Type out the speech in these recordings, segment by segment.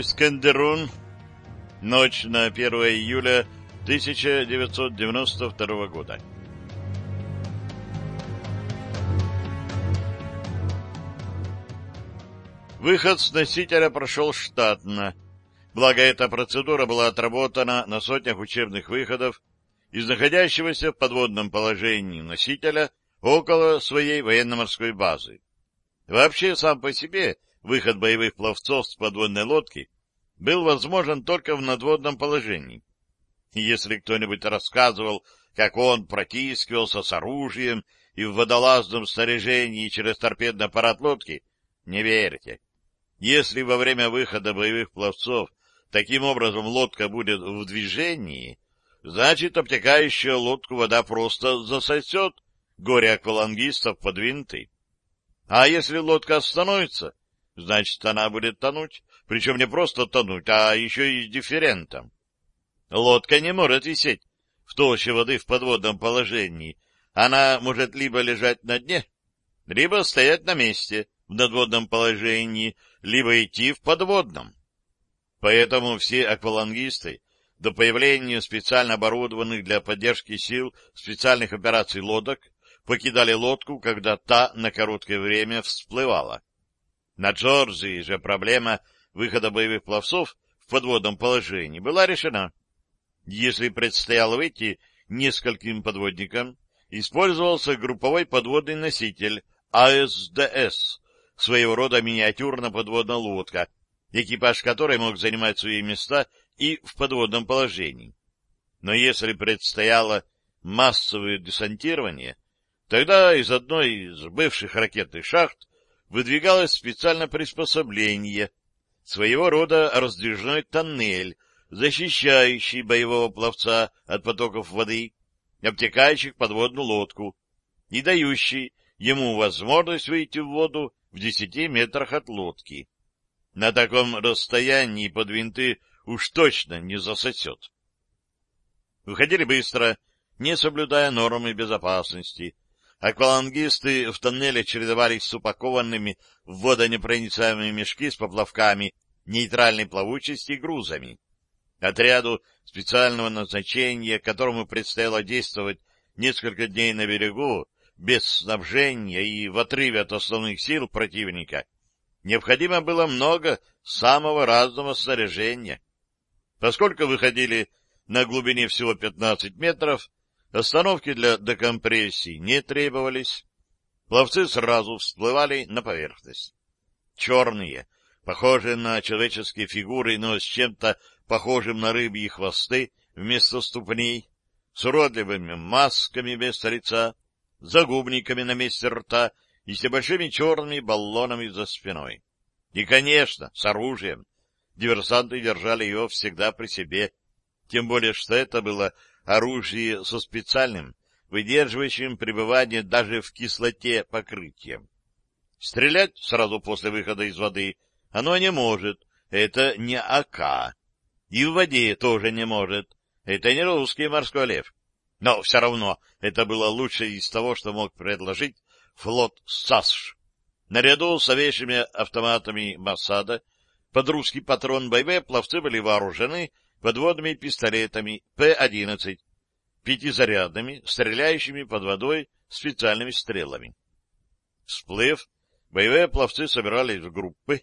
Искандерун. Ночь на 1 июля 1992 года. Выход с носителя прошел штатно. Благо, эта процедура была отработана на сотнях учебных выходов из находящегося в подводном положении носителя около своей военно-морской базы. Вообще, сам по себе, выход боевых пловцов с подводной лодки был возможен только в надводном положении. Если кто-нибудь рассказывал, как он протискивался с оружием и в водолазном снаряжении через торпедный аппарат лодки, не верьте. Если во время выхода боевых пловцов таким образом лодка будет в движении, значит, обтекающая лодку вода просто засосет горе аквалангистов под винты. А если лодка остановится, значит, она будет тонуть, причем не просто тонуть, а еще и с дифферентом. Лодка не может висеть в толще воды в подводном положении. Она может либо лежать на дне, либо стоять на месте в надводном положении, либо идти в подводном. Поэтому все аквалангисты до появления специально оборудованных для поддержки сил специальных операций лодок покидали лодку, когда та на короткое время всплывала. На Джорджии же проблема выхода боевых пловцов в подводном положении была решена. Если предстояло выйти нескольким подводникам, использовался групповой подводный носитель АСДС, своего рода миниатюрно-подводная лодка, экипаж которой мог занимать свои места и в подводном положении. Но если предстояло массовое десантирование, тогда из одной из бывших ракетных шахт выдвигалось специальное приспособление, своего рода раздвижной тоннель, защищающий боевого пловца от потоков воды, обтекающих подводную лодку, и дающий ему возможность выйти в воду в десяти метрах от лодки. На таком расстоянии под винты уж точно не засосет. Выходили быстро, не соблюдая нормы безопасности. Аквалангисты в тоннеле чередовались с упакованными в водонепроницаемые мешки с поплавками нейтральной плавучести грузами. Отряду специального назначения, которому предстояло действовать несколько дней на берегу, без снабжения и в отрыве от основных сил противника, необходимо было много самого разного снаряжения. Поскольку выходили на глубине всего 15 метров, остановки для декомпрессии не требовались. Пловцы сразу всплывали на поверхность. Черные, похожие на человеческие фигуры, но с чем-то похожим на рыбьи хвосты вместо ступней, с уродливыми масками вместо лица, загубниками на месте рта и с небольшими черными баллонами за спиной. И, конечно, с оружием. Диверсанты держали его всегда при себе, тем более, что это было оружие со специальным, выдерживающим пребывание даже в кислоте покрытием. Стрелять сразу после выхода из воды оно не может, это не АК. И в воде тоже не может, это не русский морской лев. Но все равно это было лучшее из того, что мог предложить флот САСШ. Наряду с овечьими автоматами Масада под русский патрон боевые пловцы были вооружены подводными пистолетами П-11, пятизарядными, стреляющими под водой специальными стрелами. Всплыв, боевые пловцы собирались в группы,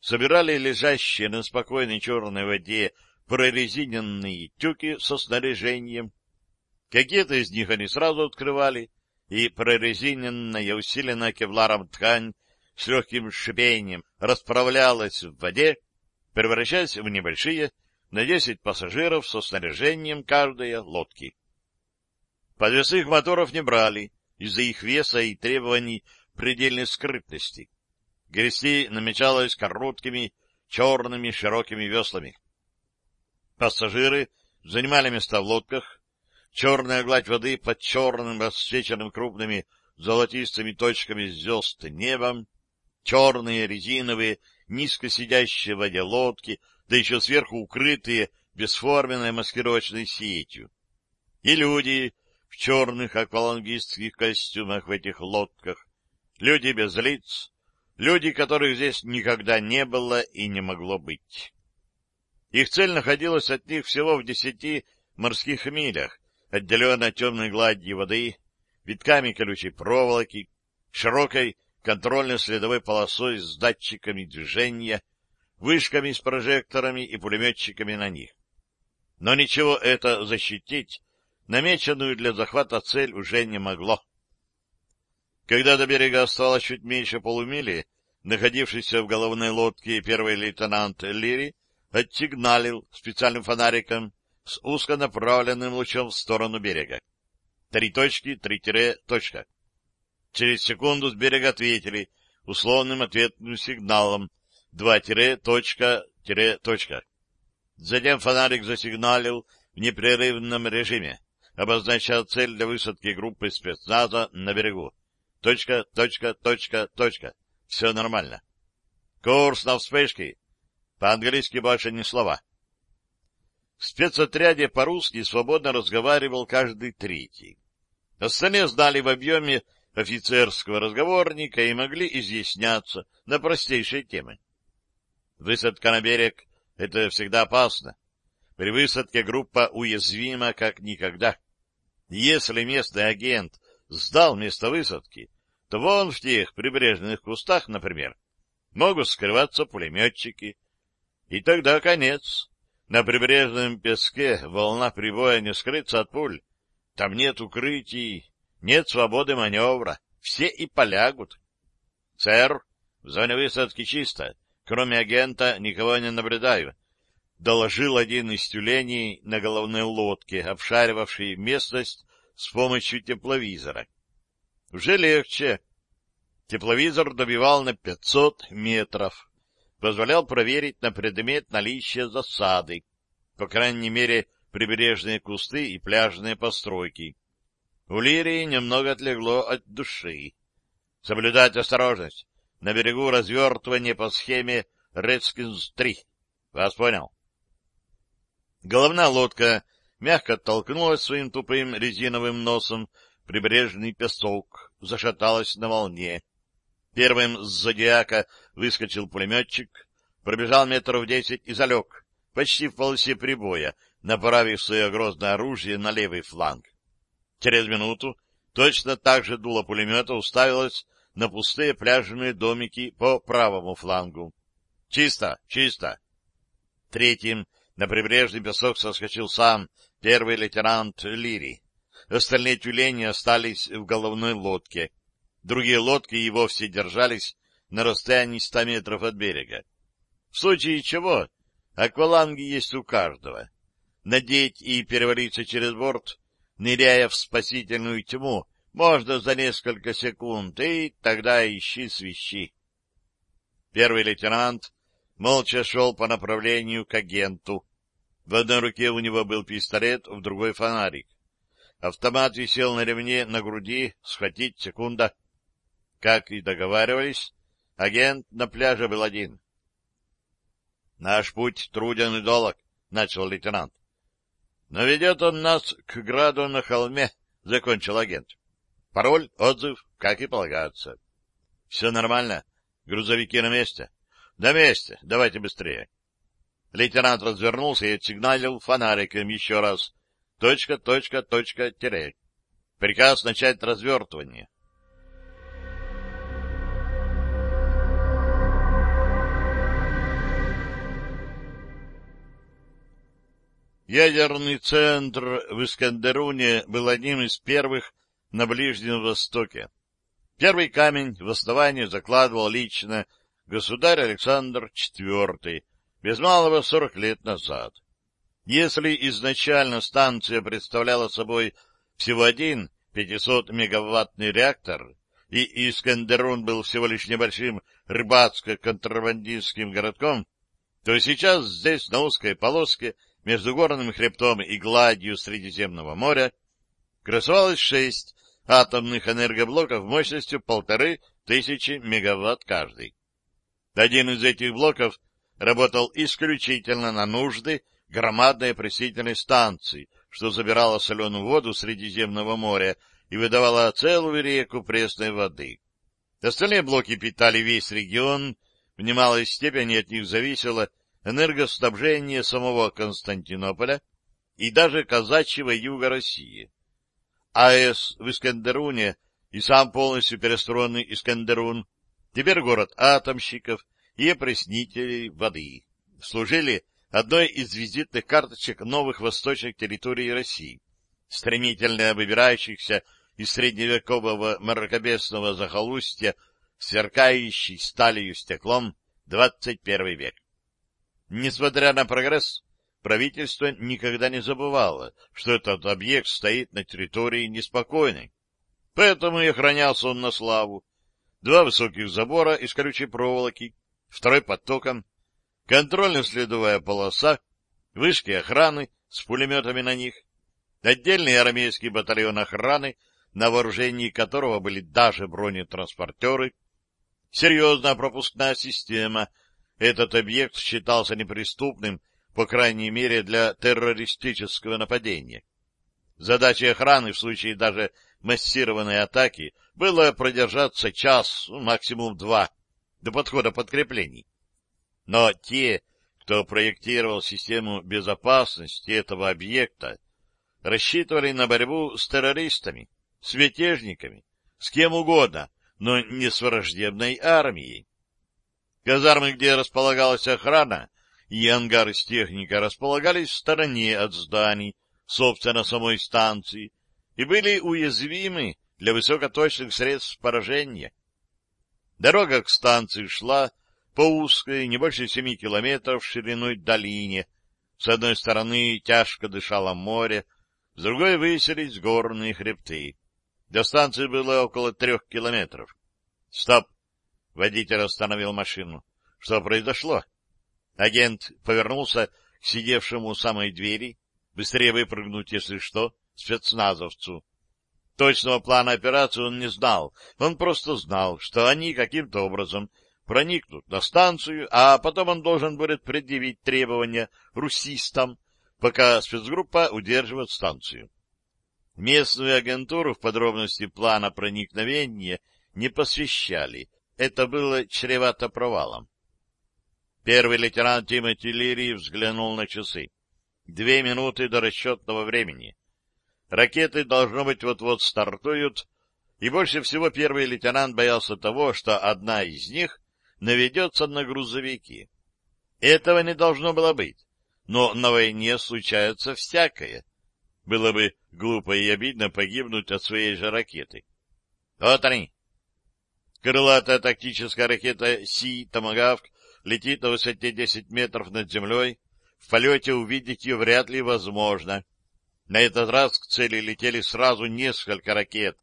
собирали лежащие на спокойной черной воде прорезиненные тюки со снаряжением, Какие-то из них они сразу открывали, и прорезиненная, усиленная кевларом ткань с легким шипением расправлялась в воде, превращаясь в небольшие, на десять пассажиров со снаряжением каждой лодки. Подвесных моторов не брали из-за их веса и требований предельной скрытности. Грести намечалось короткими, черными, широкими веслами. Пассажиры занимали места в лодках, Черная гладь воды под черным, рассвеченным крупными золотистыми точками звезд небом, черные резиновые, низко сидящие в воде лодки, да еще сверху укрытые бесформенной маскировочной сетью. И люди в черных аквалангистских костюмах в этих лодках, люди без лиц, люди, которых здесь никогда не было и не могло быть. Их цель находилась от них всего в десяти морских милях, отделенная темной гладью воды, витками колючей проволоки, широкой контрольно-следовой полосой с датчиками движения, вышками с прожекторами и пулеметчиками на них. Но ничего это защитить намеченную для захвата цель уже не могло. Когда до берега оставалось чуть меньше полумили, находившийся в головной лодке первый лейтенант Лири отсигналил специальным фонариком с узконаправленным лучом в сторону берега. Три точки, три тире, точка. Через секунду с берега ответили условным ответным сигналом два тире, точка, тире, точка. Затем фонарик засигналил в непрерывном режиме, обозначая цель для высадки группы спецназа на берегу. Точка, точка, точка, точка. Все нормально. Курс на вспышки. По-английски больше ни слова. В спецотряде по-русски свободно разговаривал каждый третий. Остальные знали в объеме офицерского разговорника и могли изъясняться на простейшие темы. Высадка на берег — это всегда опасно. При высадке группа уязвима как никогда. Если местный агент сдал место высадки, то вон в тех прибрежных кустах, например, могут скрываться пулеметчики. И тогда конец. На прибрежном песке волна прибоя не скрыться от пуль. Там нет укрытий, нет свободы маневра. Все и полягут. — Сэр, в зоне высадки чисто. Кроме агента никого не наблюдаю. Доложил один из тюленей на головной лодке, обшаривавший местность с помощью тепловизора. Уже легче. Тепловизор добивал на 500 метров. Позволял проверить на предмет наличия засады. По крайней мере, прибрежные кусты и пляжные постройки. У Лирии немного отлегло от души. Соблюдать осторожность. На берегу развертывание по схеме Редскинс-3. Вас понял? Головная лодка мягко оттолкнулась своим тупым резиновым носом прибрежный песок, зашаталась на волне. Первым с зодиака выскочил пулеметчик, пробежал метров десять и залег, почти в полосе прибоя, направив свое грозное оружие на левый фланг. Через минуту точно так же дуло пулемета уставилось на пустые пляжные домики по правому флангу. «Чисто! Чисто!» Третьим на прибрежный песок соскочил сам первый лейтенант Лири. Остальные тюлени остались в головной лодке. Другие лодки и вовсе держались на расстоянии ста метров от берега. В случае чего, акваланги есть у каждого. Надеть и перевалиться через борт, ныряя в спасительную тьму, можно за несколько секунд, и тогда ищи свищи. Первый лейтенант молча шел по направлению к агенту. В одной руке у него был пистолет, в другой — фонарик. Автомат висел на ремне на груди, схватить секунда. Как и договаривались, агент на пляже был один. — Наш путь труден и долг, — начал лейтенант. — Но ведет он нас к граду на холме, — закончил агент. Пароль, отзыв, как и полагается. — Все нормально? Грузовики на месте? — На месте. Давайте быстрее. Лейтенант развернулся и отсигналил фонариком еще раз — Точка, точка, точка, тире. Приказ начать развертывание. Ядерный центр в Искандеруне был одним из первых на Ближнем Востоке. Первый камень в основании закладывал лично государь Александр IV, без малого сорок лет назад. Если изначально станция представляла собой всего один 500-мегаваттный реактор, и Искандерун был всего лишь небольшим рыбацко-контрабандистским городком, то сейчас здесь, на узкой полоске, между горным хребтом и гладью Средиземного моря, красовалось шесть атомных энергоблоков мощностью полторы тысячи мегаватт каждый. Один из этих блоков работал исключительно на нужды громадной пресительной станции, что забирала соленую воду Средиземного моря и выдавала целую реку пресной воды. Остальные блоки питали весь регион, в немалой степени от них зависело энергоснабжение самого Константинополя и даже казачьего юга России. АЭС в Искандеруне и сам полностью перестроенный Искандерун, теперь город атомщиков и опреснителей воды, служили одной из визитных карточек новых восточных территорий России, стремительно выбирающихся из средневекового мракобесного захолустья, сверкающий сталью стеклом 21 век. Несмотря на прогресс, правительство никогда не забывало, что этот объект стоит на территории неспокойной. Поэтому и охранялся он на славу. Два высоких забора из колючей проволоки, второй потоком, контрольно-следовая полоса, вышки охраны с пулеметами на них, отдельный армейский батальон охраны, на вооружении которого были даже бронетранспортеры, серьезная пропускная система. Этот объект считался неприступным, по крайней мере, для террористического нападения. Задачей охраны в случае даже массированной атаки было продержаться час, максимум два, до подхода подкреплений. Но те, кто проектировал систему безопасности этого объекта, рассчитывали на борьбу с террористами, с мятежниками, с кем угодно, но не с враждебной армией. Казармы, где располагалась охрана, и ангары с техникой располагались в стороне от зданий, собственно, самой станции, и были уязвимы для высокоточных средств поражения. Дорога к станции шла по узкой, не больше семи километров шириной долине. С одной стороны тяжко дышало море, с другой высились горные хребты. До станции было около трех километров. — Стоп! — водитель остановил машину. — Что произошло? Агент повернулся к сидевшему у самой двери, быстрее выпрыгнуть, если что, спецназовцу. Точного плана операции он не знал, он просто знал, что они каким-то образом проникнут на станцию, а потом он должен будет предъявить требования русистам, пока спецгруппа удерживает станцию. Местную агентуру в подробности плана проникновения не посвящали. Это было чревато провалом. Первый лейтенант Тимоти Лири взглянул на часы. Две минуты до расчетного времени. Ракеты, должно быть, вот-вот стартуют, и больше всего первый лейтенант боялся того, что одна из них наведется на грузовики. Этого не должно было быть, но на войне случается всякое. Было бы глупо и обидно погибнуть от своей же ракеты. Вот они. Крылатая тактическая ракета Си «Томагавк» летит на высоте 10 метров над землей. В полете увидеть ее вряд ли возможно. На этот раз к цели летели сразу несколько ракет,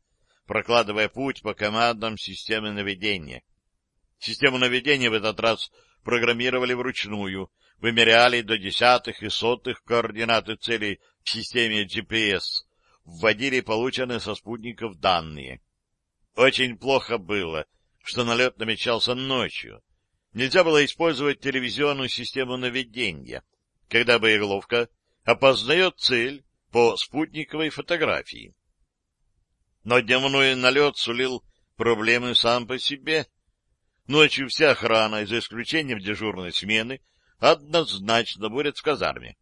прокладывая путь по командам системы наведения. Систему наведения в этот раз программировали вручную, вымеряли до десятых и сотых координаты целей в системе GPS, вводили полученные со спутников данные. Очень плохо было, что налет намечался ночью. Нельзя было использовать телевизионную систему наведения, когда боеголовка опознает цель по спутниковой фотографии. Но дневной налет сулил проблемы сам по себе — Ночью вся охрана, за исключением дежурной смены, однозначно будет в казарме.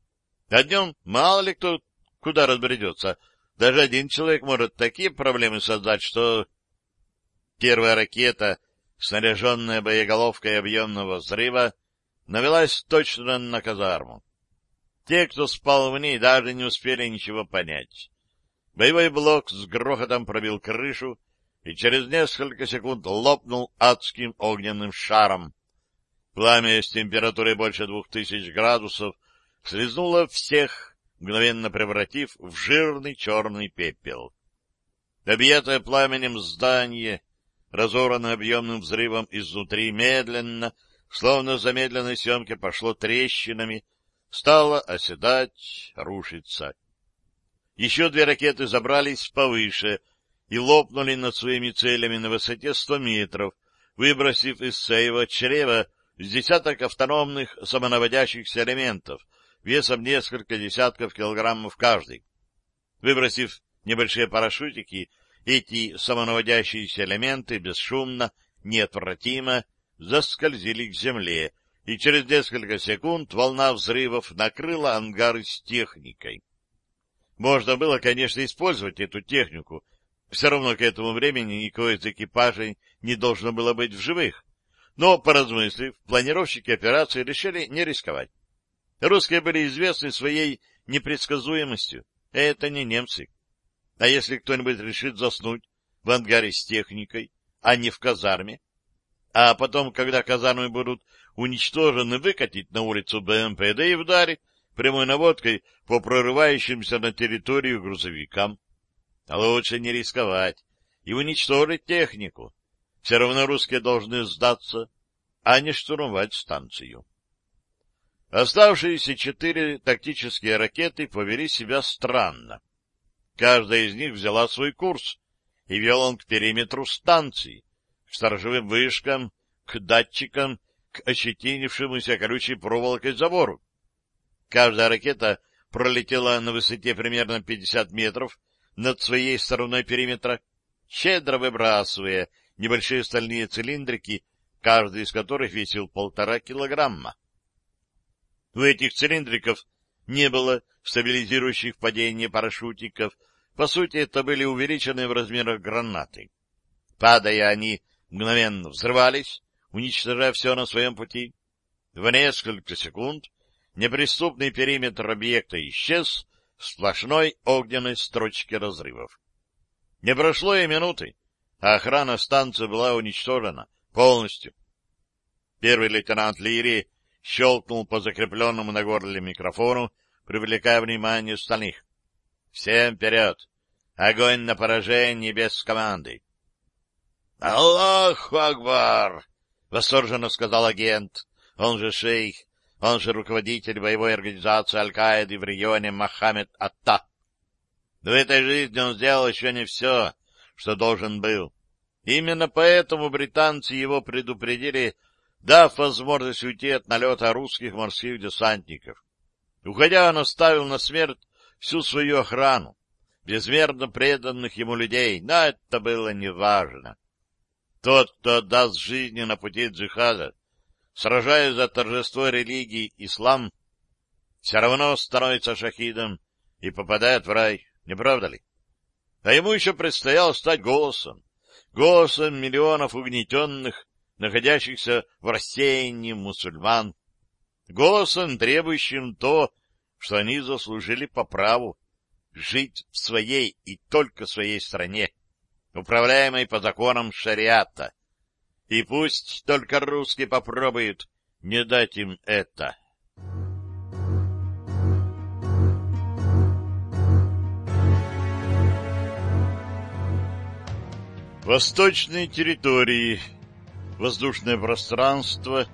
А днем мало ли кто куда разбредется. Даже один человек может такие проблемы создать, что... Первая ракета, снаряженная боеголовкой объемного взрыва, навелась точно на казарму. Те, кто спал в ней, даже не успели ничего понять. Боевой блок с грохотом пробил крышу, и через несколько секунд лопнул адским огненным шаром. Пламя с температурой больше двух тысяч градусов слезнуло всех, мгновенно превратив в жирный черный пепел. Объятое пламенем здание, разорванное объемным взрывом изнутри, медленно, словно в замедленной съемке, пошло трещинами, стало оседать, рушиться. Еще две ракеты забрались повыше, и лопнули над своими целями на высоте 100 метров, выбросив из своего чрева с десяток автономных самонаводящихся элементов весом несколько десятков килограммов каждый. Выбросив небольшие парашютики, эти самонаводящиеся элементы бесшумно, неотвратимо заскользили к земле и через несколько секунд волна взрывов накрыла ангары с техникой. Можно было, конечно, использовать эту технику, все равно к этому времени никого из экипажей не должно было быть в живых, но, поразмыслив, планировщики операции решили не рисковать. Русские были известны своей непредсказуемостью, это не немцы. А если кто-нибудь решит заснуть в ангаре с техникой, а не в казарме, а потом, когда казармы будут уничтожены, выкатить на улицу БМПД и вдарить прямой наводкой по прорывающимся на территорию грузовикам. А лучше не рисковать и уничтожить технику. Все равно русские должны сдаться, а не штурмовать станцию. Оставшиеся четыре тактические ракеты повели себя странно. Каждая из них взяла свой курс, и вел он к периметру станции, к сторожевым вышкам, к датчикам, к ощетинившемуся колючей проволокой забору. Каждая ракета пролетела на высоте примерно 50 метров над своей стороной периметра, щедро выбрасывая небольшие стальные цилиндрики, каждый из которых весил полтора килограмма. У этих цилиндриков не было стабилизирующих падение парашютиков, по сути, это были увеличенные в размерах гранаты. Падая, они мгновенно взрывались, уничтожая все на своем пути. В несколько секунд неприступный периметр объекта исчез в сплошной огненной строчке разрывов. Не прошло и минуты, а охрана станции была уничтожена полностью. Первый лейтенант Лири щелкнул по закрепленному на горле микрофону, привлекая внимание остальных. «Всем вперед! Огонь на поражение без команды!» «Аллаху Акбар!» — восторженно сказал агент. Он же шейх, он же руководитель боевой организации Аль-Каиды в регионе Мохаммед Атта. В этой жизни он сделал еще не все, что должен был. Именно поэтому британцы его предупредили, дав возможность уйти от налета русских морских десантников. Уходя, он оставил на смерть всю свою охрану, безмерно преданных ему людей, но это было неважно. Тот, кто отдаст жизни на пути джихада, сражаясь за торжество религии ислам, все равно становится шахидом и попадает в рай, не правда ли? А ему еще предстояло стать голосом, голосом миллионов угнетенных, находящихся в рассеянии мусульман, голосом, требующим то, что они заслужили по праву жить в своей и только своей стране, управляемой по законам шариата. И пусть только русские попробуют не дать им это. Восточные территории, воздушное пространство,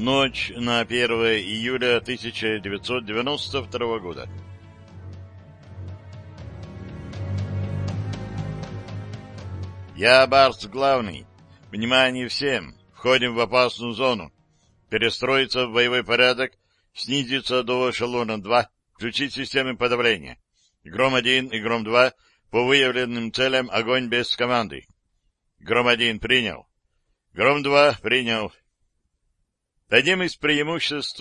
ночь на 1 июля 1992 года. Я Барс главный. Внимание всем. Входим в опасную зону. Перестроиться в боевой порядок, снизиться до эшелона 2, включить системы подавления. Гром-1 и Гром-2 по выявленным целям огонь без команды. Гром-1 принял. Гром-2 принял. Одним из преимуществ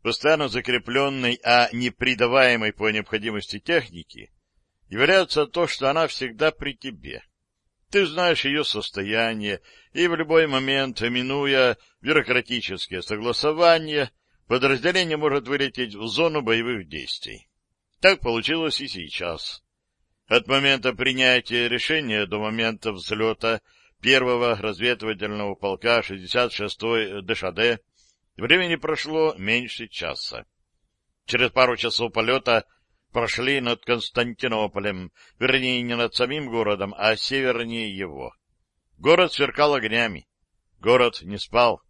постоянно закрепленной, а не придаваемой по необходимости техники является то, что она всегда при тебе. Ты знаешь ее состояние, и в любой момент, минуя бюрократические согласования, подразделение может вылететь в зону боевых действий. Так получилось и сейчас. От момента принятия решения до момента взлета первого разведывательного полка 66-й ДШД времени прошло меньше часа. Через пару часов полета прошли над Константинополем, вернее, не над самим городом, а севернее его. Город сверкал огнями. Город не спал,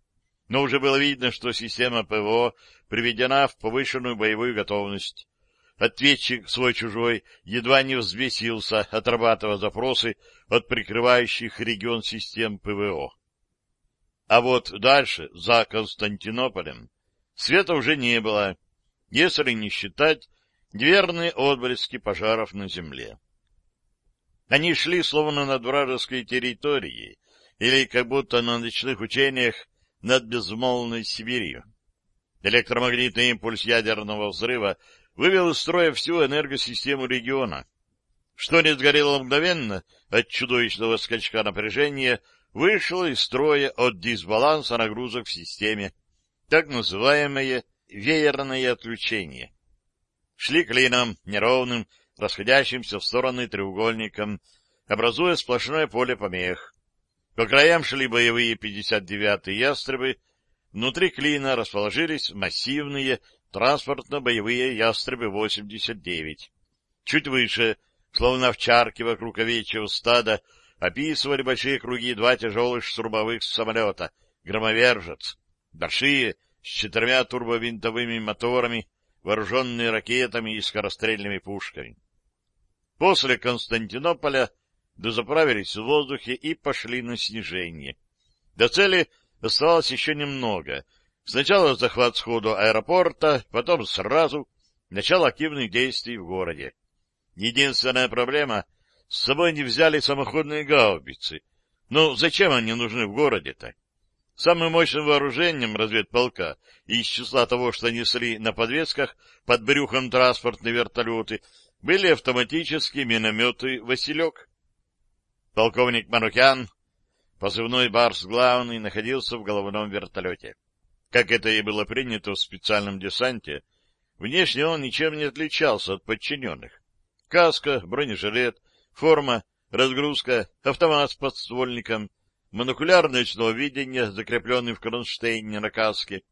но уже было видно, что система ПВО приведена в повышенную боевую готовность. Ответчик свой-чужой едва не взвесился, отрабатывая запросы от прикрывающих регион систем ПВО. А вот дальше, за Константинополем, света уже не было, если не считать верные отблески пожаров на земле. Они шли словно над вражеской территорией, или как будто на ночных учениях над безмолвной Сибирью. Электромагнитный импульс ядерного взрыва вывел из строя всю энергосистему региона. Что не сгорело мгновенно от чудовищного скачка напряжения, вышло из строя от дисбаланса нагрузок в системе, так называемое веерное отключение. Шли клином, неровным, расходящимся в стороны треугольником, образуя сплошное поле помех. По краям шли боевые 59-е ястребы, внутри клина расположились массивные транспортно-боевые ястребы-89. Чуть выше, словно овчарки вокруг овечьего стада, описывали большие круги два тяжелых штурмовых самолета «Громовержец», большие, с четырьмя турбовинтовыми моторами, вооруженные ракетами и скорострельными пушками. После Константинополя дозаправились в воздухе и пошли на снижение. До цели оставалось еще немного. Сначала захват сходу аэропорта, потом сразу начало активных действий в городе. Единственная проблема — с собой не взяли самоходные гаубицы. Ну, зачем они нужны в городе-то? Самым мощным вооружением разведполка из числа того, что несли на подвесках под брюхом транспортные вертолеты, были автоматические минометы «Василек». Полковник Манукян, позывной «Барс главный», находился в головном вертолете. Как это и было принято в специальном десанте, внешне он ничем не отличался от подчиненных. Каска, бронежилет, форма, разгрузка, автомат с подствольником, монокуляр ночного видения, закрепленный в кронштейне на каске.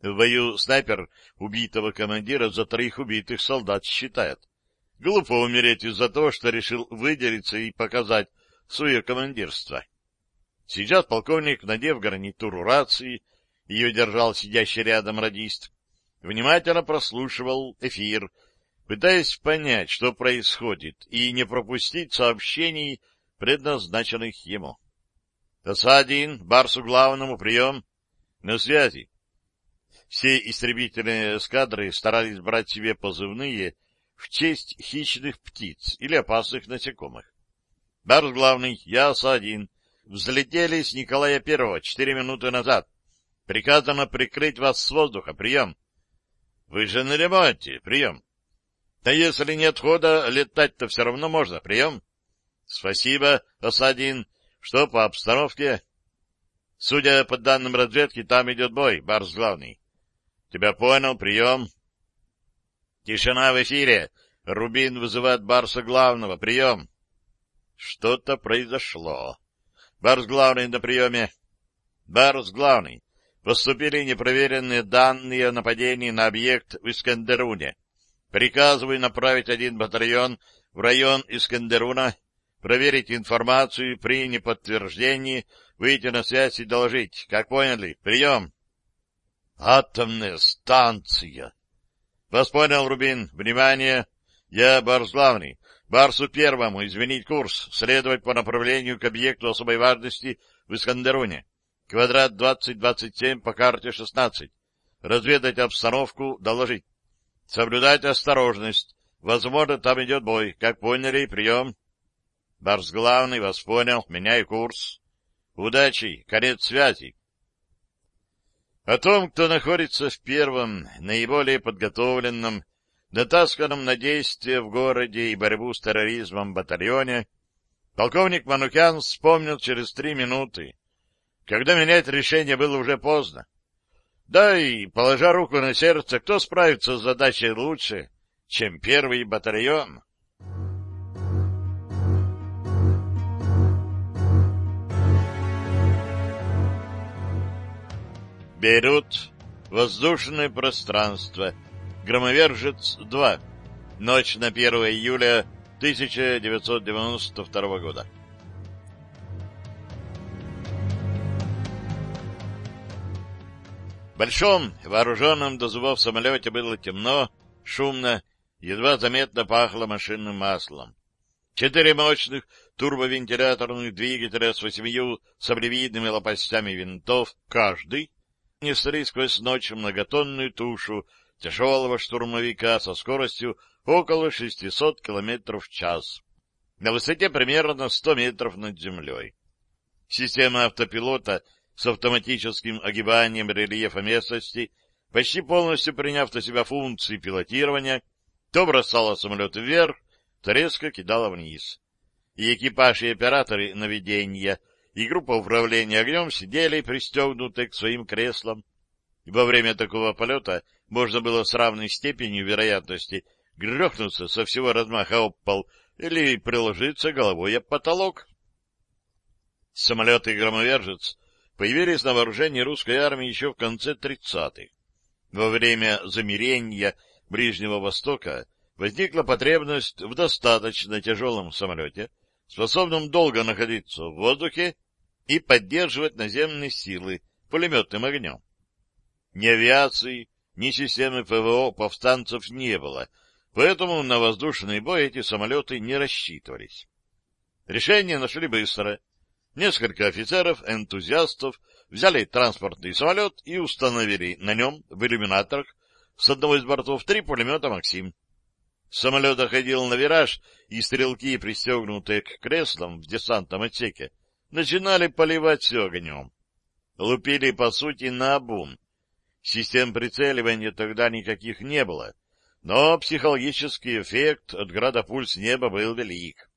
В бою снайпер убитого командира за троих убитых солдат считает. Глупо умереть из-за того, что решил выделиться и показать свое командирство. Сейчас полковник, надев гарнитуру рации, ее держал сидящий рядом радист, внимательно прослушивал эфир, пытаясь понять, что происходит, и не пропустить сообщений, предназначенных ему. ОСА-1, Барсу главному, прием. На связи. Все истребительные эскадры старались брать себе позывные в честь хищных птиц или опасных насекомых. Барс главный, я ОСА-1. Взлетели с Николая Первого четыре минуты назад. Приказано прикрыть вас с воздуха. Прием. Вы же на ремонте. Прием. А если нет хода, летать-то все равно можно. Прием. Спасибо, ОС-1. Что по обстановке? Судя по данным разведки, там идет бой, Барс главный. Тебя понял, прием. Тишина в эфире. Рубин вызывает Барса главного. Прием. Что-то произошло. Барс главный на приеме. Барс главный. Поступили непроверенные данные о нападении на объект в Искандеруне. Приказываю направить один батальон в район Искандеруна, проверить информацию при неподтверждении, выйти на связь и доложить. Как поняли? Прием. Атомная станция. Вас понял, Рубин. Внимание. Я Барс главный. Барсу первому изменить курс, следовать по направлению к объекту особой важности в Искандеруне. Квадрат 2027 по карте 16. Разведать обстановку, доложить. Соблюдать осторожность. Возможно, там идет бой. Как поняли, прием. Барс главный вас понял. Меняй курс. Удачи. Конец связи. О том, кто находится в первом, наиболее подготовленном, натасканном на действие в городе и борьбу с терроризмом батальоне, полковник Манукян вспомнил через три минуты, когда менять решение было уже поздно. Да и, положа руку на сердце, кто справится с задачей лучше, чем первый батальон? Берут воздушное пространство. Громовержец-2. Ночь на 1 июля 1992 года. Большом, вооруженном до зубов самолете было темно, шумно, едва заметно пахло машинным маслом. Четыре мощных турбовентиляторных двигателя с восемью саблевидными лопастями винтов, каждый, несли сквозь ночь многотонную тушу тяжелого штурмовика со скоростью около 600 км в час, на высоте примерно 100 метров над землей. Система автопилота — с автоматическим огибанием рельефа местности почти полностью приняв на себя функции пилотирования, то бросала самолет вверх, то резко кидала вниз. И экипаж, и операторы наведения, и группа управления огнем сидели пристегнуты к своим креслам. И во время такого полета можно было с равной степенью вероятности грохнуться со всего размаха об пол или приложиться головой об потолок. Самолеты «Громовержец» появились на вооружении русской армии еще в конце 30-х. Во время замирения Ближнего Востока возникла потребность в достаточно тяжелом самолете, способном долго находиться в воздухе и поддерживать наземные силы пулеметным огнем. Ни авиации, ни системы ПВО повстанцев не было, поэтому на воздушный бой эти самолеты не рассчитывались. Решение нашли быстро. Несколько офицеров-энтузиастов взяли транспортный самолет и установили на нем в иллюминаторах с одного из бортов три пулемета «Максим». Самолет доходил на вираж, и стрелки, пристегнутые к креслам в десантном отсеке, начинали поливать все огнем. Лупили, по сути, на обум. Систем прицеливания тогда никаких не было, но психологический эффект от града пуль с неба был велик.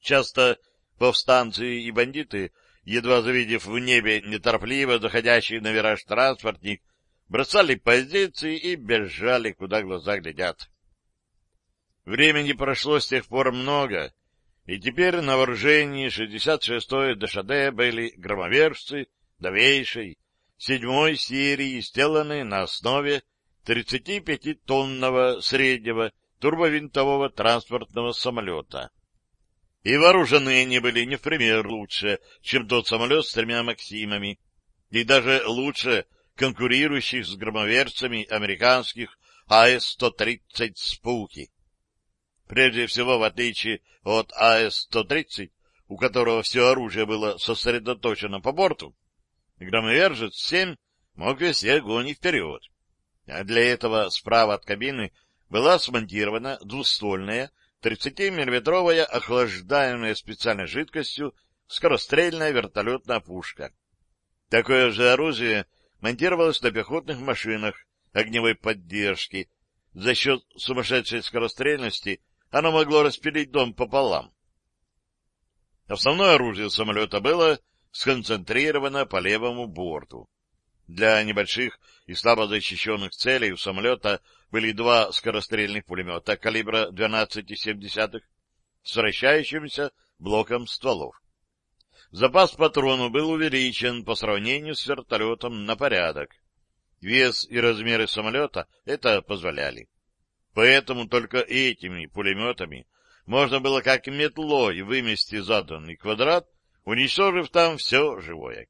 Часто повстанцы и бандиты, едва завидев в небе неторопливо доходящий на вираж транспортник, бросали позиции и бежали, куда глаза глядят. Времени прошло с тех пор много, и теперь на вооружении 66-й ДШД были громовержцы новейшей, седьмой серии, сделанные на основе 35-тонного среднего турбовинтового транспортного самолета. И вооружены они были не в пример лучше, чем тот самолет с тремя «Максимами», и даже лучше конкурирующих с громоверцами американских АС-130 «Спуки». Прежде всего, в отличие от АС-130, у которого все оружие было сосредоточено по борту, громовержец-7 мог вести огонь и вперед. А для этого справа от кабины была смонтирована двуствольная 30-миллиметровая охлаждаемая специальной жидкостью скорострельная вертолетная пушка. Такое же оружие монтировалось на пехотных машинах огневой поддержки. За счет сумасшедшей скорострельности оно могло распилить дом пополам. Основное оружие самолета было сконцентрировано по левому борту. Для небольших и слабо защищенных целей у самолета были два скорострельных пулемета калибра 12,7 с вращающимся блоком стволов. Запас патронов был увеличен по сравнению с вертолетом на порядок. Вес и размеры самолета это позволяли. Поэтому только этими пулеметами можно было как метлой вымести заданный квадрат, уничтожив там все живое.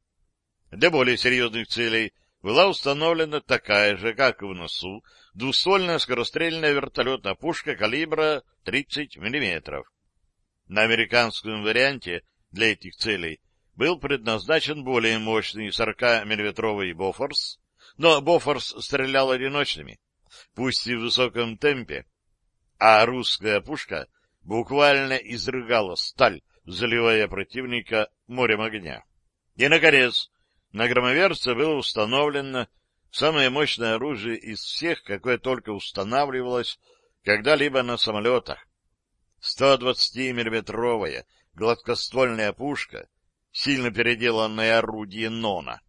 Для более серьезных целей была установлена такая же, как и в носу, двуствольная скорострельная вертолетная пушка калибра 30 мм. На американском варианте для этих целей был предназначен более мощный 40-мм Бофорс, но Бофорс стрелял одиночными, пусть и в высоком темпе, а русская пушка буквально изрыгала сталь, заливая противника морем огня. И, наконец, на громоверце было установлено самое мощное оружие из всех, какое только устанавливалось когда-либо на самолетах. 120-миллиметровая гладкоствольная пушка, сильно переделанное орудие «Нона».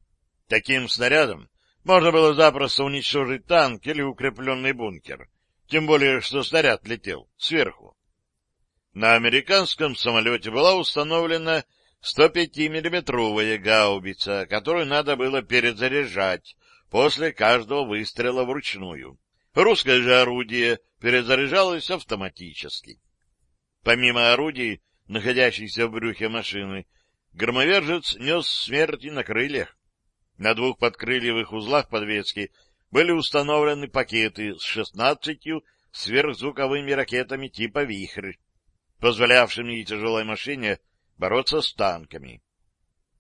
Таким снарядом можно было запросто уничтожить танк или укрепленный бункер, тем более, что снаряд летел сверху. На американском самолете была установлена 105-миллиметровая гаубица, которую надо было перезаряжать после каждого выстрела вручную. Русское же орудие перезаряжалось автоматически. Помимо орудий, находящихся в брюхе машины, громовержец нес смерти на крыльях. На двух подкрыльевых узлах подвески были установлены пакеты с шестнадцатью сверхзвуковыми ракетами типа «Вихрь», позволявшими тяжелой машине бороться с танками.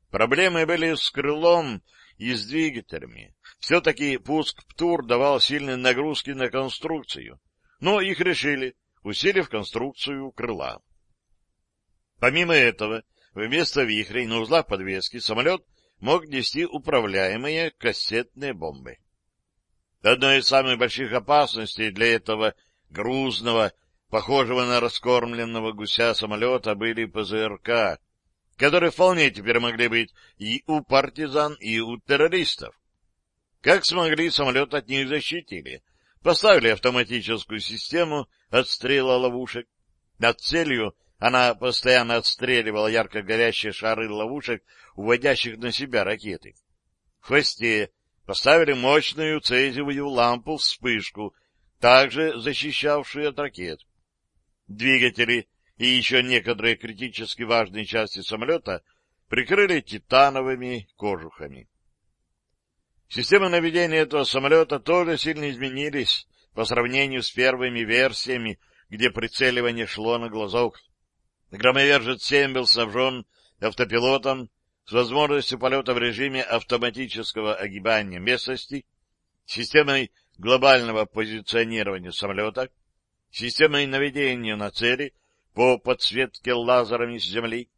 Проблемы были с крылом и с двигателями. Все-таки пуск ПТУР давал сильные нагрузки на конструкцию, но их решили, усилив конструкцию крыла. Помимо этого, вместо вихрей на узлах подвески самолет мог нести управляемые кассетные бомбы. Одной из самых больших опасностей для этого грузного, похожего на раскормленного гуся самолета, были ПЗРК, которые вполне теперь могли быть и у партизан, и у террористов. Как смогли, самолет от них защитили. Поставили автоматическую систему отстрела ловушек. Над целью она постоянно отстреливала ярко горящие шары ловушек, уводящих на себя ракеты. В хвосте поставили мощную цезиевую лампу-вспышку, также защищавшую от ракет. Двигатели и еще некоторые критически важные части самолета прикрыли титановыми кожухами. Системы наведения этого самолета тоже сильно изменились по сравнению с первыми версиями, где прицеливание шло на глазок. Громовержец-7 был снабжен автопилотом с возможностью полета в режиме автоматического огибания местности, системой глобального позиционирования самолета, системой наведения на цели по подсветке лазерами с Земли,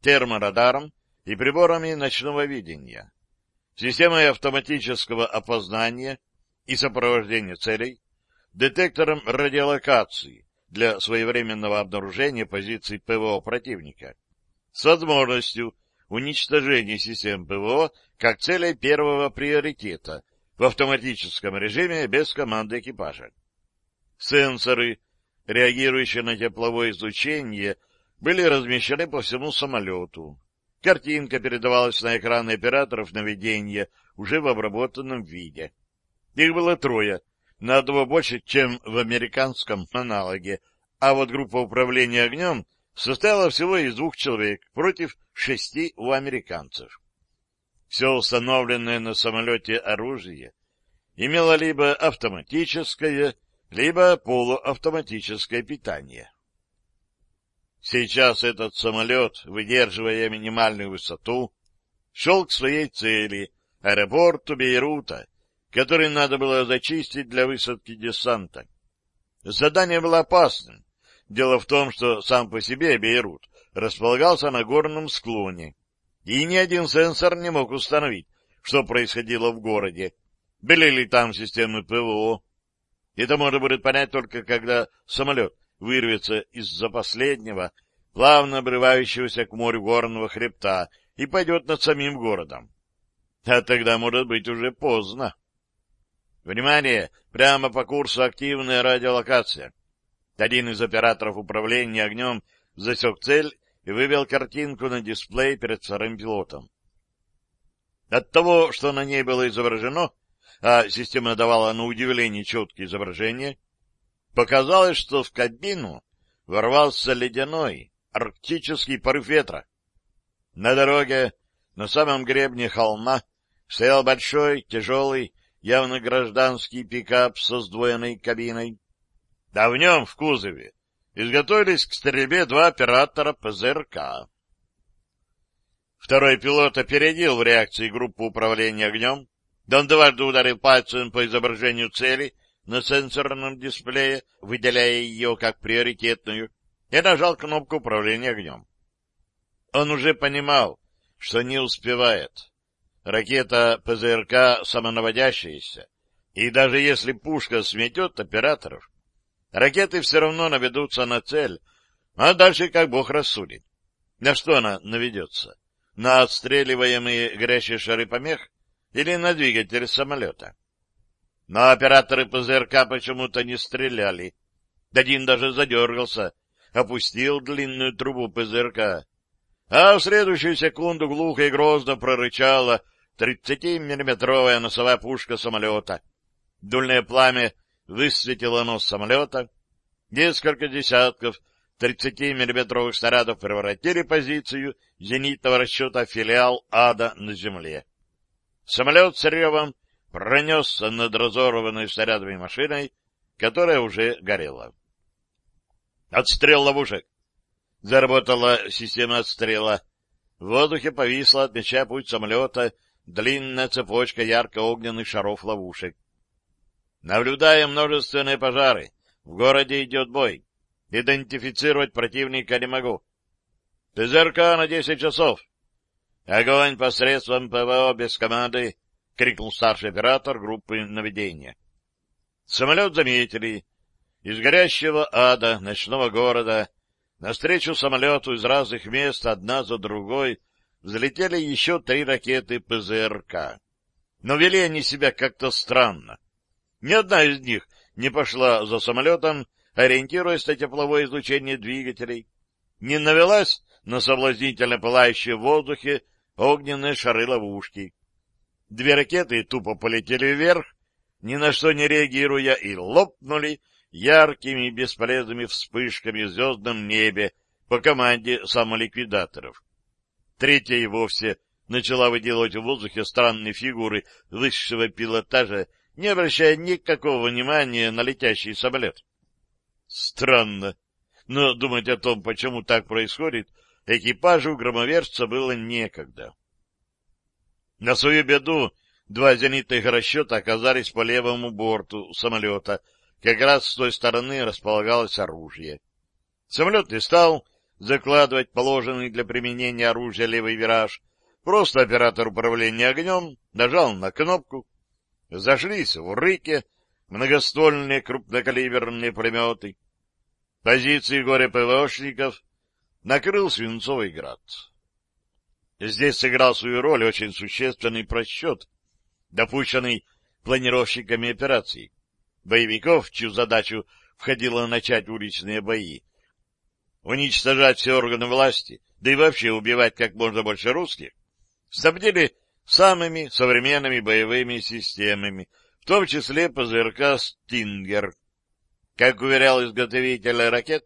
терморадаром и приборами ночного видения системой автоматического опознания и сопровождения целей, детектором радиолокации для своевременного обнаружения позиций ПВО противника, с возможностью уничтожения систем ПВО как целей первого приоритета в автоматическом режиме без команды экипажа. Сенсоры, реагирующие на тепловое излучение, были размещены по всему самолету. Картинка передавалась на экраны операторов наведения уже в обработанном виде. Их было трое, на одного больше, чем в американском аналоге, а вот группа управления огнем состояла всего из двух человек против шести у американцев. Все установленное на самолете оружие имело либо автоматическое, либо полуавтоматическое питание. Сейчас этот самолет, выдерживая минимальную высоту, шел к своей цели — аэропорту Бейрута, который надо было зачистить для высадки десанта. Задание было опасным. Дело в том, что сам по себе Бейрут располагался на горном склоне, и ни один сенсор не мог установить, что происходило в городе, были ли там системы ПВО. Это можно будет понять только когда самолет вырвется из-за последнего, плавно обрывающегося к морю горного хребта и пойдет над самим городом. А тогда, может быть, уже поздно. Внимание! Прямо по курсу активная радиолокация. Один из операторов управления огнем засек цель и вывел картинку на дисплей перед вторым пилотом. От того, что на ней было изображено, а система давала на удивление четкие изображения, Показалось, что в кабину ворвался ледяной, арктический порыв ветра. На дороге, на самом гребне холма, стоял большой, тяжелый, явно гражданский пикап со сдвоенной кабиной. А в нем, в кузове, изготовились к стрельбе два оператора ПЗРК. Второй пилот опередил в реакции группу управления огнем. Он дважды ударил пальцем по изображению цели — на сенсорном дисплее, выделяя ее как приоритетную, и нажал кнопку управления огнем. Он уже понимал, что не успевает. Ракета ПЗРК самонаводящаяся, и даже если пушка сметет операторов, ракеты все равно наведутся на цель, а дальше как бог рассудит. На что она наведется? На отстреливаемые горящие шары помех или на двигатель самолета? Но операторы ПЗРК почему-то не стреляли. Один даже задергался, опустил длинную трубу ПЗРК. А в следующую секунду глухо и грозно прорычала 30-миллиметровая носовая пушка самолета. Дульное пламя высветило нос самолета. Несколько десятков 30-миллиметровых снарядов превратили позицию зенитного расчета филиал ада на земле. Самолет с ревом пронесся над разорванной снарядами машиной, которая уже горела. Отстрел ловушек. Заработала система отстрела. В воздухе повисла, отмечая путь самолета, длинная цепочка ярко-огненных шаров ловушек. Наблюдаем множественные пожары. В городе идет бой. Идентифицировать противника не могу. ТЗРК на десять часов. Огонь посредством ПВО без команды — крикнул старший оператор группы наведения. Самолет заметили. Из горящего ада ночного города навстречу самолету из разных мест одна за другой взлетели еще три ракеты ПЗРК. Но вели они себя как-то странно. Ни одна из них не пошла за самолетом, ориентируясь на тепловое излучение двигателей, не навелась на соблазнительно пылающие в воздухе огненные шары-ловушки. Две ракеты тупо полетели вверх, ни на что не реагируя, и лопнули яркими бесполезными вспышками в звездном небе по команде самоликвидаторов. Третья и вовсе начала выделывать в воздухе странные фигуры высшего пилотажа, не обращая никакого внимания на летящий самолет. Странно, но думать о том, почему так происходит, экипажу громоверца было некогда. На свою беду два зенитных расчета оказались по левому борту самолета, как раз с той стороны располагалось оружие. Самолет не стал закладывать положенный для применения оружия левый вираж, просто оператор управления огнем нажал на кнопку, зашлись в рыке многоствольные крупнокалиберные пулеметы. Позиции горе-ПВОшников накрыл свинцовый град. Здесь сыграл свою роль очень существенный просчет, допущенный планировщиками операций. Боевиков, чью задачу входило начать уличные бои, уничтожать все органы власти, да и вообще убивать как можно больше русских, снабдили самыми современными боевыми системами, в том числе ПЗРК «Стингер». Как уверял изготовитель ракет,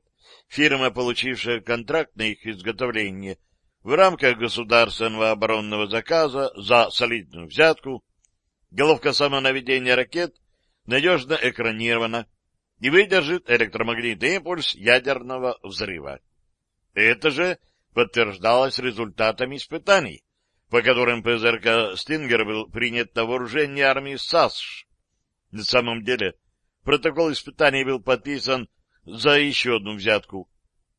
фирма, получившая контракт на их изготовление, в рамках государственного оборонного заказа за солидную взятку, головка самонаведения ракет надежно экранирована и выдержит электромагнитный импульс ядерного взрыва. Это же подтверждалось результатами испытаний, по которым ПЗРК «Стингер» был принят на вооружение армии САСШ. На самом деле, протокол испытаний был подписан за еще одну взятку,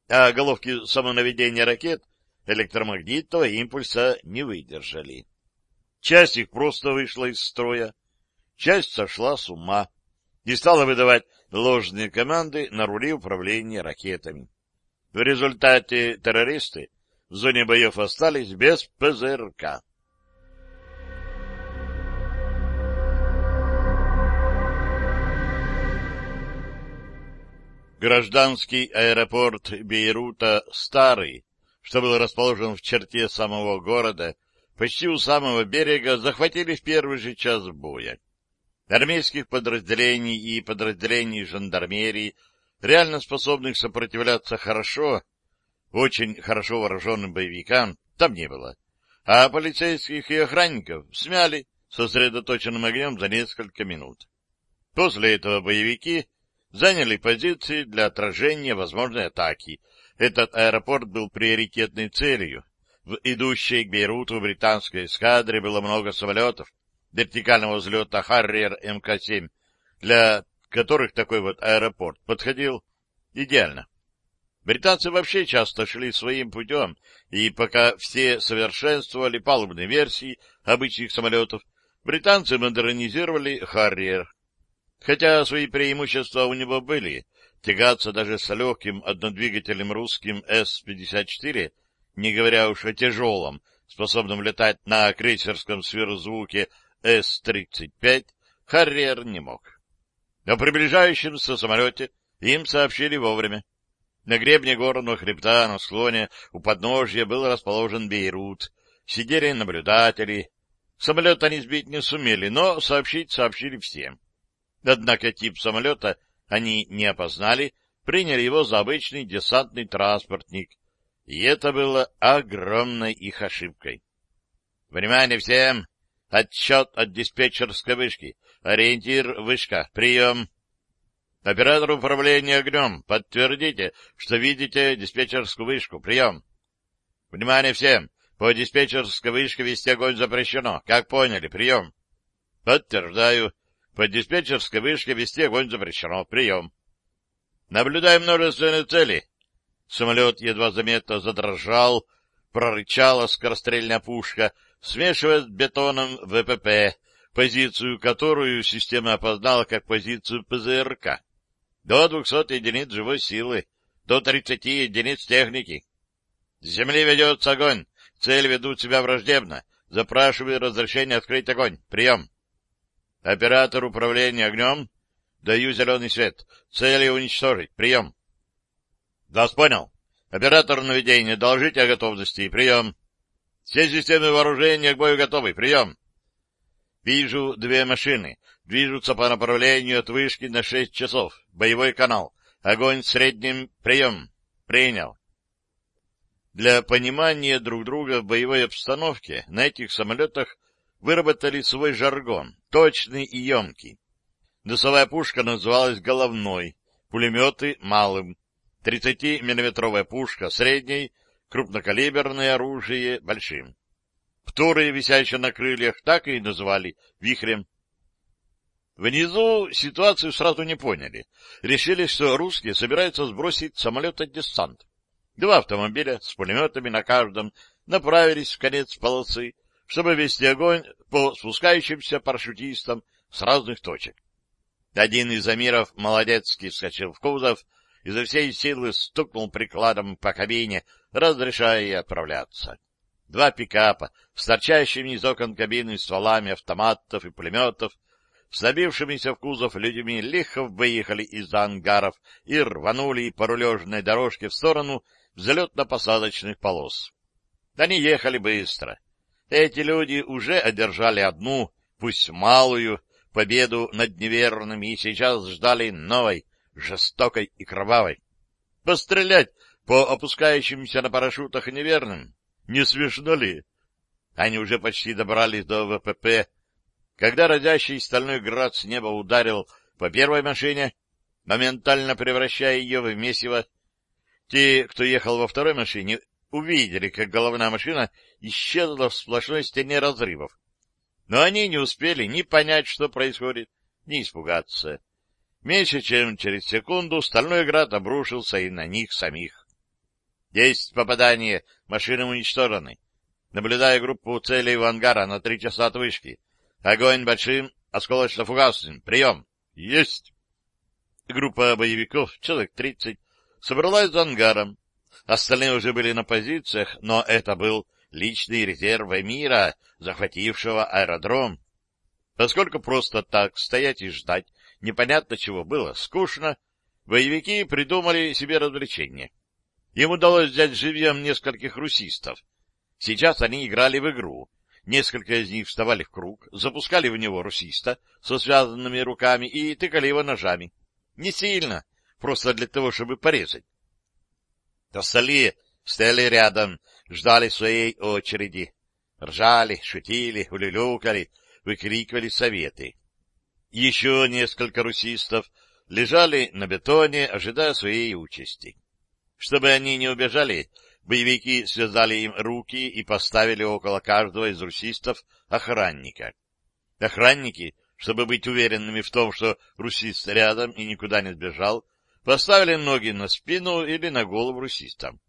а головки самонаведения ракет электромагнитного импульса не выдержали. Часть их просто вышла из строя, часть сошла с ума и стала выдавать ложные команды на рули управления ракетами. В результате террористы в зоне боев остались без ПЗРК. Гражданский аэропорт Бейрута «Старый», что был расположен в черте самого города, почти у самого берега, захватили в первый же час боя. Армейских подразделений и подразделений жандармерии, реально способных сопротивляться хорошо, очень хорошо вооруженным боевикам там не было, а полицейских и охранников смяли сосредоточенным огнем за несколько минут. После этого боевики заняли позиции для отражения возможной атаки. Этот аэропорт был приоритетной целью. В идущей к Бейруту британской эскадре было много самолетов вертикального взлета «Харриер МК-7», для которых такой вот аэропорт подходил идеально. Британцы вообще часто шли своим путем, и пока все совершенствовали палубные версии обычных самолетов, британцы модернизировали «Харриер». Хотя свои преимущества у него были, тягаться даже с легким однодвигателем русским С-54, не говоря уж о тяжелом, способном летать на крейсерском сверхзвуке С-35, «Харриер» не мог. О приближающемся самолете им сообщили вовремя. На гребне горного хребта на склоне у подножья был расположен Бейрут. Сидели наблюдатели. Самолет они сбить не сумели, но сообщить сообщили всем. Однако тип самолета они не опознали, приняли его за обычный десантный транспортник. И это было огромной их ошибкой. «Внимание всем! Отчет от диспетчерской вышки. Ориентир вышка. Прием!» Оператор управления огнем, подтвердите, что видите диспетчерскую вышку. Прием. Внимание всем! По диспетчерской вышке вести огонь запрещено. Как поняли? Прием. Подтверждаю. По диспетчерской вышке вести огонь запрещено. Прием. Наблюдаем множественные цели. Самолет едва заметно задрожал, прорычала скорострельная пушка, смешивая с бетоном ВПП, позицию которую система опознала как позицию ПЗРК. До 200 единиц живой силы, до 30 единиц техники. С земли ведется огонь, цель ведут себя враждебно. Запрашиваю разрешение открыть огонь. Прием. Оператор управления огнем. Даю зеленый свет. Цели уничтожить. Прием. Да, понял. Оператор наведения, доложите о готовности. Прием. Все системы вооружения к бою готовы. Прием. Вижу две машины. Движутся по направлению от вышки на шесть часов. Боевой канал. Огонь средним. Прием. Принял. Для понимания друг друга в боевой обстановке на этих самолетах выработали свой жаргон, точный и емкий. Носовая пушка называлась головной, пулеметы — малым, 30-миллиметровая пушка — средней, крупнокалиберное оружие — большим. Вторые, висящие на крыльях, так и называли вихрем. Внизу ситуацию сразу не поняли. Решили, что русские собираются сбросить самолета-десант. Два автомобиля с пулеметами на каждом направились в конец полосы, чтобы вести огонь по спускающимся парашютистам с разных точек. Один из амиров молодецкий вскочил в кузов, изо всей силы стукнул прикладом по кабине, разрешая отправляться. Два пикапа с торчащими из окон кабины стволами автоматов и пулеметов, с набившимися в кузов людьми, лихо выехали из-за ангаров и рванули по рулежной дорожке в сторону взлетно-посадочных полос. Они ехали быстро. Эти люди уже одержали одну, пусть малую, победу над неверными и сейчас ждали новой, жестокой и кровавой. Пострелять по опускающимся на парашютах неверным? Не смешно ли? Они уже почти добрались до ВПП, когда разящий стальной град с неба ударил по первой машине, моментально превращая ее в месиво. Те, кто ехал во второй машине, увидели, как головная машина исчезла в сплошной стене разрывов. Но они не успели ни понять, что происходит, ни испугаться. Меньше чем через секунду стальной град обрушился и на них самих. Десять попадания, машины уничтожены. Наблюдая группу целей у ангара на три часа от вышки. Огонь большим, осколочно-фугасным. Прием. Есть. Группа боевиков, человек тридцать, собралась за ангаром. Остальные уже были на позициях, но это был личный резерв мира, захватившего аэродром. Поскольку просто так стоять и ждать непонятно чего было скучно, боевики придумали себе развлечение. Им удалось взять живьем нескольких русистов. Сейчас они играли в игру. Несколько из них вставали в круг, запускали в него русиста со связанными руками и тыкали его ножами. Не сильно, просто для того, чтобы порезать. Остальные стояли рядом, ждали своей очереди. Ржали, шутили, улюлюкали, выкрикивали советы. Еще несколько русистов лежали на бетоне, ожидая своей участи. Чтобы они не убежали, боевики связали им руки и поставили около каждого из русистов охранника. Охранники, чтобы быть уверенными в том, что русист рядом и никуда не сбежал, поставили ноги на спину или на голову русистам.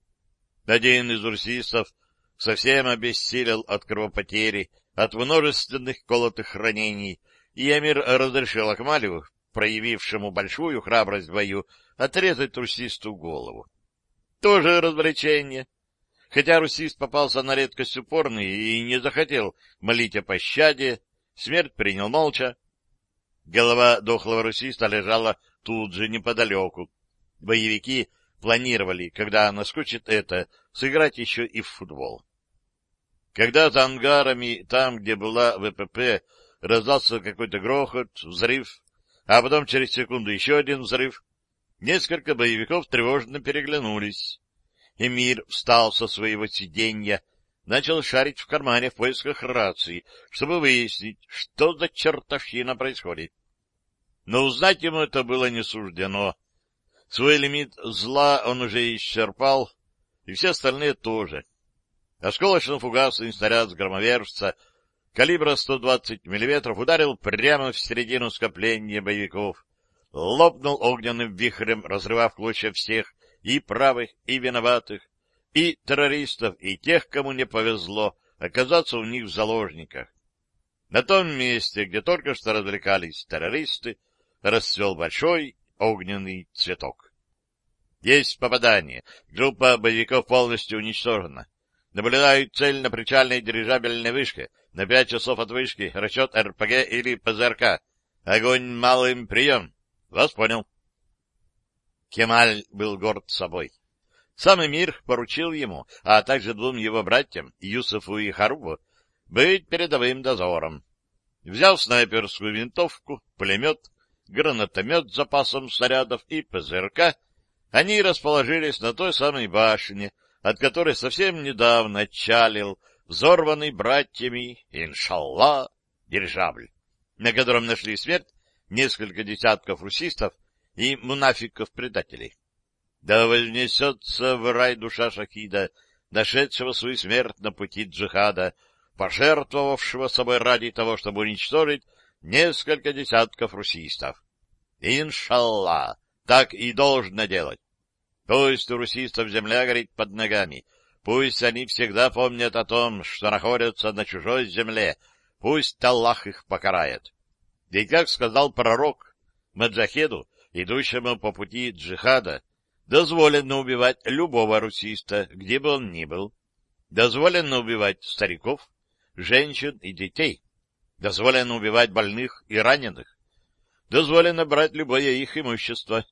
Один из русистов совсем обессилел от кровопотери, от множественных колотых ранений, и Амир разрешил Акмалю, проявившему большую храбрость в бою, отрезать русисту голову. Тоже развлечение. Хотя русист попался на редкость упорный и не захотел молить о пощаде, смерть принял молча. Голова дохлого русиста лежала тут же неподалеку. Боевики планировали, когда наскучит это, сыграть еще и в футбол. Когда за ангарами, там, где была ВПП, раздался какой-то грохот, взрыв, а потом через секунду еще один взрыв, несколько боевиков тревожно переглянулись. Эмир встал со своего сиденья, начал шарить в кармане в поисках рации, чтобы выяснить, что за чертовщина происходит. Но узнать ему это было не суждено. Свой лимит зла он уже исчерпал, и все остальные тоже. Осколочно-фугасный снаряд с громовержца калибра 120 мм ударил прямо в середину скопления боевиков, лопнул огненным вихрем, разрывав клочья всех, и правых, и виноватых, и террористов, и тех, кому не повезло оказаться у них в заложниках. На том месте, где только что развлекались террористы, расцвел большой огненный цветок. Есть попадание. Группа боевиков полностью уничтожена. Наблюдают цель на причальной дирижабельной вышке. На пять часов от вышки. Расчет РПГ или ПЗРК. Огонь малым прием. Вас понял. Кемаль был горд собой. Сам эмир поручил ему, а также двум его братьям, Юсуфу и Харубу, быть передовым дозором. Взял снайперскую винтовку, пулемет, гранатомет с запасом снарядов и ПЗРК, они расположились на той самой башне, от которой совсем недавно отчалил взорванный братьями, иншалла, дирижабль, на котором нашли смерть несколько десятков русистов и мунафиков-предателей. Да вознесется в рай душа Шахида, нашедшего свою смерть на пути джихада, пожертвовавшего собой ради того, чтобы уничтожить несколько десятков русистов. Иншалла, так и должно делать. Пусть у русистов земля горит под ногами, пусть они всегда помнят о том, что находятся на чужой земле, пусть Аллах их покарает. Ведь, как сказал пророк, Маджахеду, идущему по пути джихада, дозволено убивать любого русиста, где бы он ни был. Дозволено убивать стариков, женщин и детей. Дозволено убивать больных и раненых. Дозволено брать любое их имущество.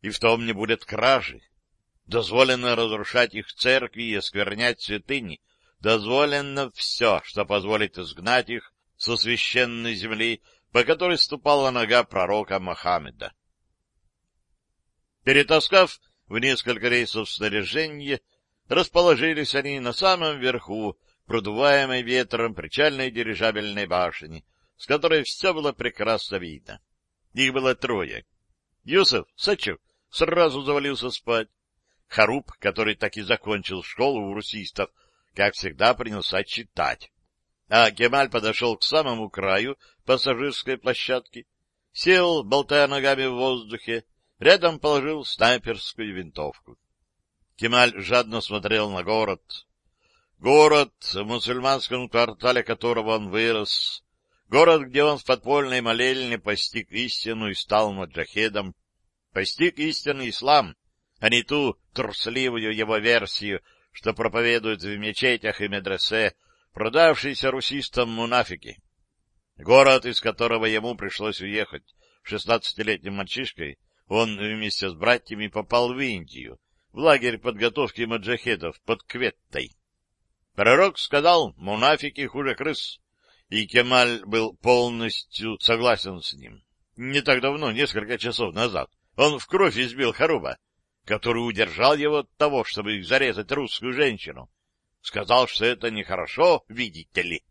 И в том не будет кражи. Дозволено разрушать их церкви и осквернять святыни. Дозволено все, что позволит изгнать их со священной земли, по которой ступала нога пророка Мохаммеда. Перетаскав в несколько рейсов снаряжение, расположились они на самом верху, продуваемой ветром причальной дирижабельной башни, с которой все было прекрасно видно. Их было трое. Юсов, Сачев, сразу завалился спать. Харуб, который так и закончил школу у русистов, как всегда принялся читать. А Кемаль подошел к самому краю пассажирской площадки, сел, болтая ногами в воздухе, Рядом положил снайперскую винтовку. Кемаль жадно смотрел на город. Город, в мусульманском квартале которого он вырос. Город, где он в подпольной молельне постиг истину и стал маджахедом. Постиг истинный ислам, а не ту трусливую его версию, что проповедуют в мечетях и медресе, продавшиеся русистам мунафики. Город, из которого ему пришлось уехать шестнадцатилетним мальчишкой, он вместе с братьями попал в Индию, в лагерь подготовки маджахедов под Кветтой. Пророк сказал, мунафики хуже крыс, и Кемаль был полностью согласен с ним. Не так давно, несколько часов назад, он в кровь избил Харуба, который удержал его от того, чтобы зарезать русскую женщину. Сказал, что это нехорошо, видите ли.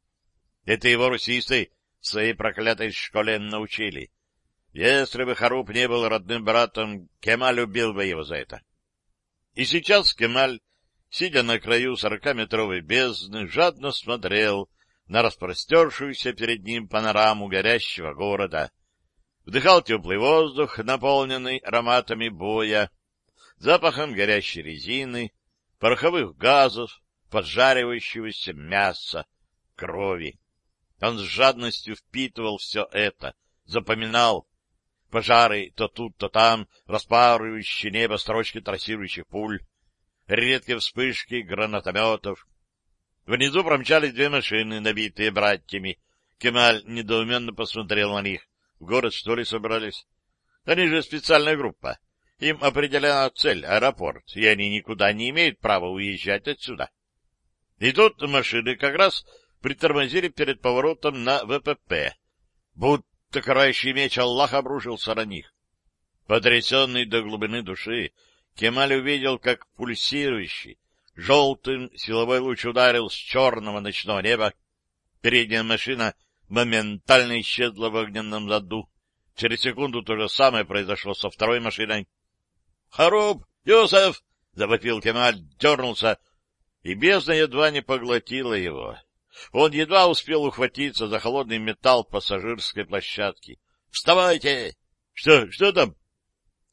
Это его русисты в своей проклятой школе научили. Если бы Харуб не был родным братом, Кемаль убил бы его за это. И сейчас Кемаль, сидя на краю сорокаметровой бездны, жадно смотрел на распростершуюся перед ним панораму горящего города, вдыхал теплый воздух, наполненный ароматами боя, запахом горящей резины, пороховых газов, поджаривающегося мяса, крови. Он с жадностью впитывал все это, запоминал, пожары то тут, то там, распарывающие небо строчки трассирующих пуль, редкие вспышки гранатометов. Внизу промчались две машины, набитые братьями. Кемаль недоуменно посмотрел на них. В город, что ли, собрались? Они же специальная группа. Им определена цель — аэропорт, и они никуда не имеют права уезжать отсюда. И тут машины как раз притормозили перед поворотом на ВПП. Будто карающий меч Аллаха обрушился на них. Потрясенный до глубины души, Кемаль увидел, как пульсирующий, желтым силовой луч ударил с черного ночного неба. Передняя машина моментально исчезла в огненном заду. Через секунду то же самое произошло со второй машиной. — Харуб! Юсеф! — завопил Кемаль, дернулся, и бездна едва не поглотила его. Он едва успел ухватиться за холодный металл пассажирской площадки. «Вставайте!» «Что? Что там?»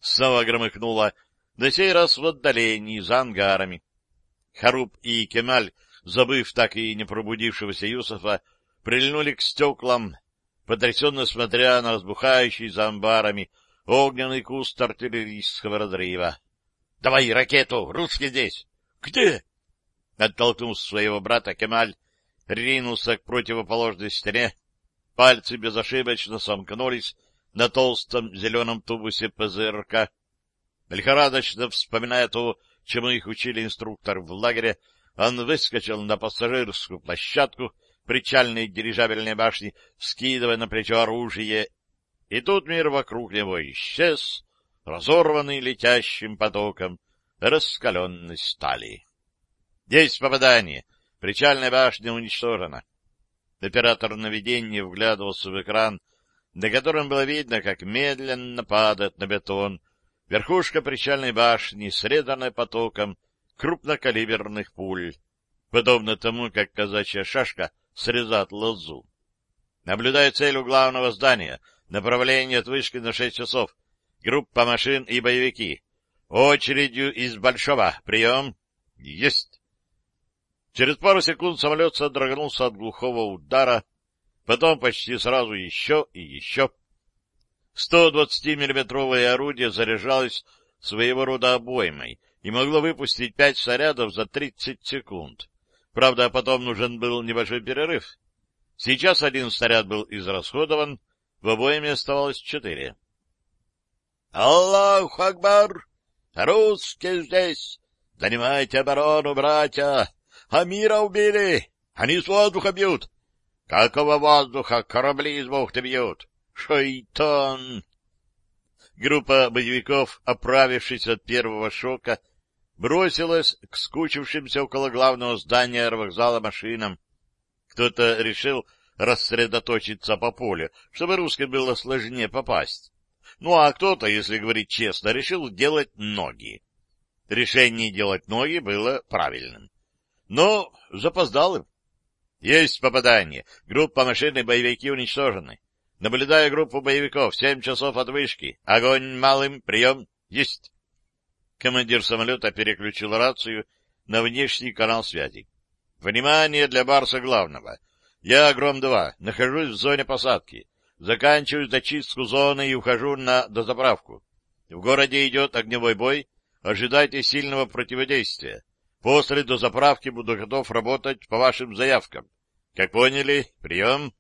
Снова громыхнуло, на сей раз в отдалении, за ангарами. Харуб и Кемаль, забыв так и не пробудившегося Юсуфа, прильнули к стеклам, потрясенно смотря на разбухающий за амбарами огненный куст артиллерийского разрыва. — Давай ракету! Русский здесь! — Где? Оттолкнув своего брата, Кемаль ринулся к противоположной стене. Пальцы безошибочно сомкнулись на толстом зеленом тубусе ПЗРК. Лихорадочно вспоминая то, чему их учили инструктор в лагере, он выскочил на пассажирскую площадку причальной дирижабельной башни, вскидывая на плечо оружие, и тут мир вокруг него исчез, разорванный летящим потоком раскаленной стали. Есть попадание. Причальная башня уничтожена. Оператор наведения вглядывался в экран, на котором было видно, как медленно падает на бетон верхушка причальной башни, срезанная потоком крупнокалиберных пуль, подобно тому, как казачья шашка срезает лозу. Наблюдая цель у главного здания, направление от вышки на шесть часов, группа машин и боевики. Очередью из большого. Прием. Есть. Через пару секунд самолет содрогнулся от глухого удара, потом почти сразу еще и еще. 120-миллиметровое орудие заряжалось своего рода обоймой и могло выпустить пять снарядов за 30 секунд. Правда, потом нужен был небольшой перерыв. Сейчас один снаряд был израсходован, в обойме оставалось четыре. — Аллаху Акбар! Русские здесь! Занимайте оборону, братья! Амира убили! Они с воздуха бьют! Какого воздуха? Корабли из бухты бьют! Шайтан! Группа боевиков, оправившись от первого шока, бросилась к скучившимся около главного здания аэровокзала машинам. Кто-то решил рассредоточиться по полю, чтобы русским было сложнее попасть. Ну а кто-то, если говорить честно, решил делать ноги. Решение делать ноги было правильным. Но запоздалым. Есть попадание. Группа машины боевики уничтожены. Наблюдаю группу боевиков. Семь часов от вышки. Огонь малым. Прием. Есть. Командир самолета переключил рацию на внешний канал связи. Внимание для Барса главного. Я, Гром-2, нахожусь в зоне посадки. Заканчиваю зачистку зоны и ухожу на дозаправку. В городе идет огневой бой. Ожидайте сильного противодействия. После дозаправки буду готов работать по вашим заявкам. Как поняли, прием.